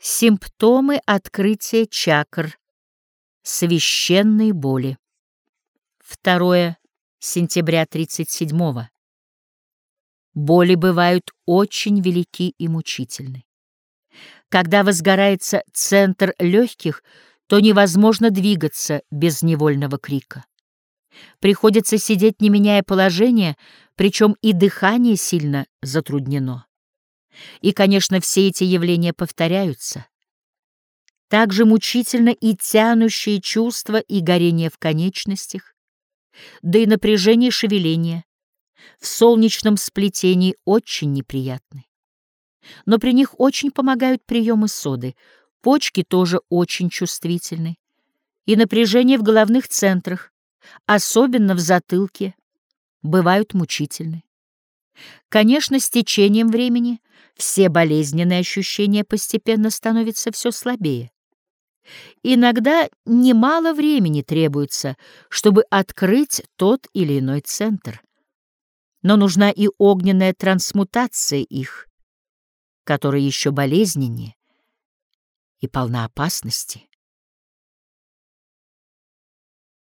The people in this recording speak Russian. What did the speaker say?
Симптомы открытия чакр. Священной боли. 2 сентября 37 -го. Боли бывают очень велики и мучительны. Когда возгорается центр легких, то невозможно двигаться без невольного крика. Приходится сидеть, не меняя положения, причем и дыхание сильно затруднено. И, конечно, все эти явления повторяются. Также мучительно и тянущие чувства и горение в конечностях, да и напряжение шевеления в солнечном сплетении очень неприятны. Но при них очень помогают приемы соды, почки тоже очень чувствительны, и напряжение в головных центрах, особенно в затылке, бывают мучительны. Конечно, с течением времени все болезненные ощущения постепенно становятся все слабее. Иногда немало времени требуется, чтобы открыть тот или иной центр. Но нужна и огненная трансмутация их, которая еще болезненнее и полна опасности.